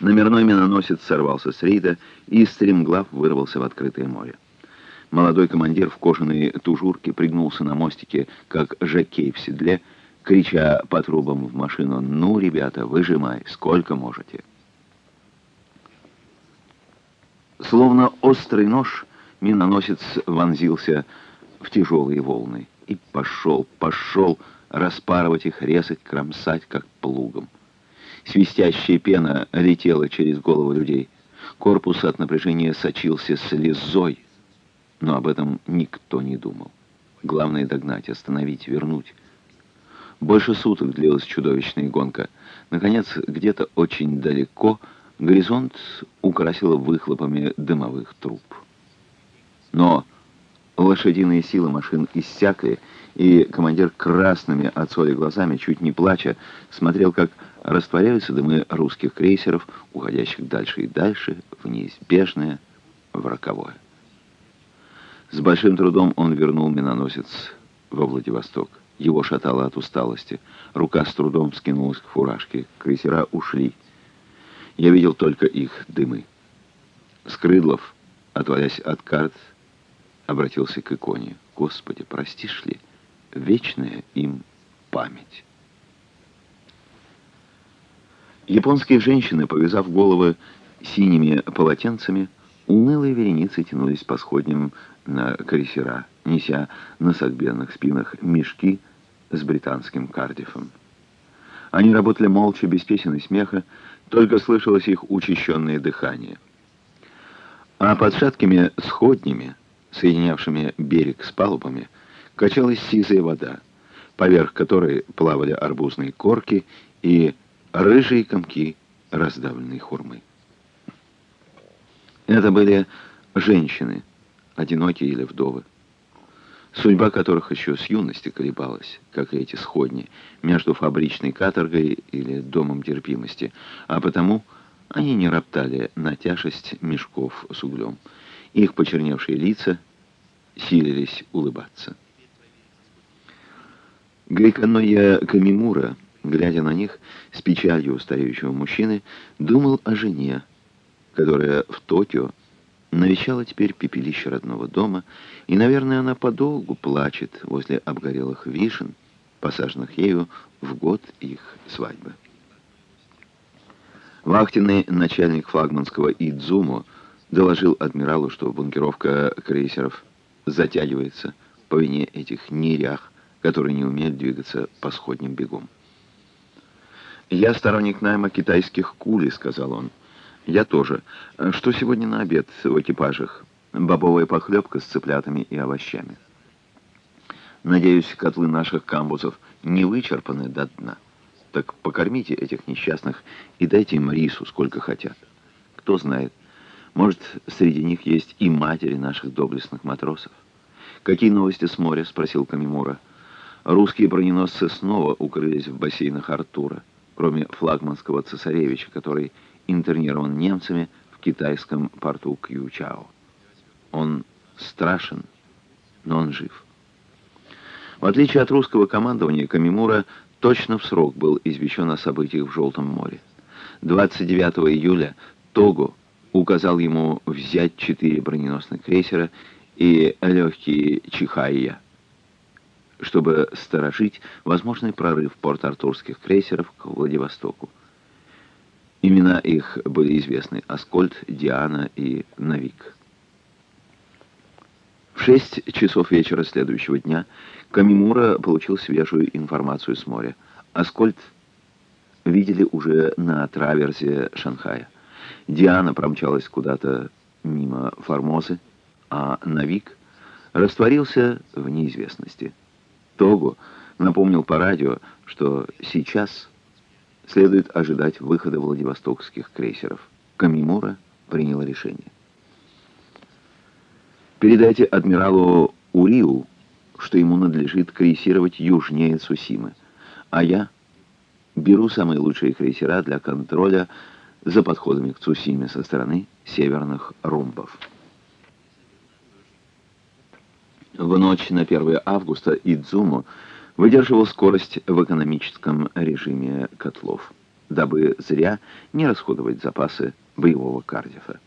Номерной миноносец сорвался с рейда и стремглав вырвался в открытое море. Молодой командир в кожаной тужурке пригнулся на мостике, как жакей в седле, крича по трубам в машину «Ну, ребята, выжимай, сколько можете!» Словно острый нож, миноносец вонзился в тяжелые волны и пошел, пошел распарывать их, резать, кромсать, как плугом. Свистящая пена летела через головы людей. Корпус от напряжения сочился слезой, но об этом никто не думал. Главное догнать, остановить, вернуть. Больше суток длилась чудовищная гонка. Наконец, где-то очень далеко горизонт украсило выхлопами дымовых труб. Но лошадиные силы машин иссякли, и командир красными от соли глазами, чуть не плача, смотрел, как растворяются дымы русских крейсеров, уходящих дальше и дальше в неизбежное, в роковое. С большим трудом он вернул миноносец во Владивосток. Его шатало от усталости. Рука с трудом скинулась к фуражке. Крейсера ушли. Я видел только их дымы. Скрыдлов, отвалясь от карт, обратился к иконе. «Господи, простишь ли? Вечная им память». Японские женщины, повязав головы синими полотенцами, унылые вереницы тянулись по сходням на крейсера, неся на согбенных спинах мешки с британским кардифом. Они работали молча, без песен и смеха, только слышалось их учащенное дыхание. А под шаткими сходнями, соединявшими берег с палубами, качалась сизая вода, поверх которой плавали арбузные корки и рыжие комки раздавленной хурмы. Это были женщины, одинокие или вдовы, судьба которых еще с юности колебалась, как и эти сходни, между фабричной каторгой или домом терпимости, а потому они не роптали на тяжесть мешков с углем. Их почерневшие лица силились улыбаться. Греконоя Камимура — глядя на них с печалью устающего мужчины, думал о жене, которая в Токио навещала теперь пепелище родного дома, и, наверное, она подолгу плачет возле обгорелых вишен, посаженных ею в год их свадьбы. Вахтенный начальник флагманского Идзумо доложил адмиралу, что бункеровка крейсеров затягивается по вине этих нерях, которые не умеют двигаться по сходним бегом. «Я сторонник найма китайских кули», — сказал он. «Я тоже. Что сегодня на обед в экипажах? Бобовая похлебка с цыплятами и овощами. Надеюсь, котлы наших камбузов не вычерпаны до дна. Так покормите этих несчастных и дайте им рису, сколько хотят. Кто знает, может, среди них есть и матери наших доблестных матросов. «Какие новости с моря?» — спросил Камимура. Русские броненосцы снова укрылись в бассейнах Артура кроме флагманского цесаревича, который интернирован немцами в китайском порту Кьючао. Он страшен, но он жив. В отличие от русского командования, Камимура точно в срок был извещен о событиях в Желтом море. 29 июля Того указал ему взять четыре броненосных крейсера и легкие Чихайя чтобы сторожить возможный прорыв порт-артурских крейсеров к Владивостоку. Имена их были известны – Аскольд, Диана и Навик. В шесть часов вечера следующего дня Камимура получил свежую информацию с моря. Аскольд видели уже на траверзе Шанхая. Диана промчалась куда-то мимо Формозы, а Навик растворился в неизвестности. Того напомнил по радио, что сейчас следует ожидать выхода владивостокских крейсеров. Камимура приняла решение. Передайте адмиралу Уриу, что ему надлежит крейсировать южнее Цусимы, а я беру самые лучшие крейсера для контроля за подходами к Цусиме со стороны северных румбов. В ночь на 1 августа Идзумо выдерживал скорость в экономическом режиме котлов. дабы зря не расходовать запасы боевого Кардифа.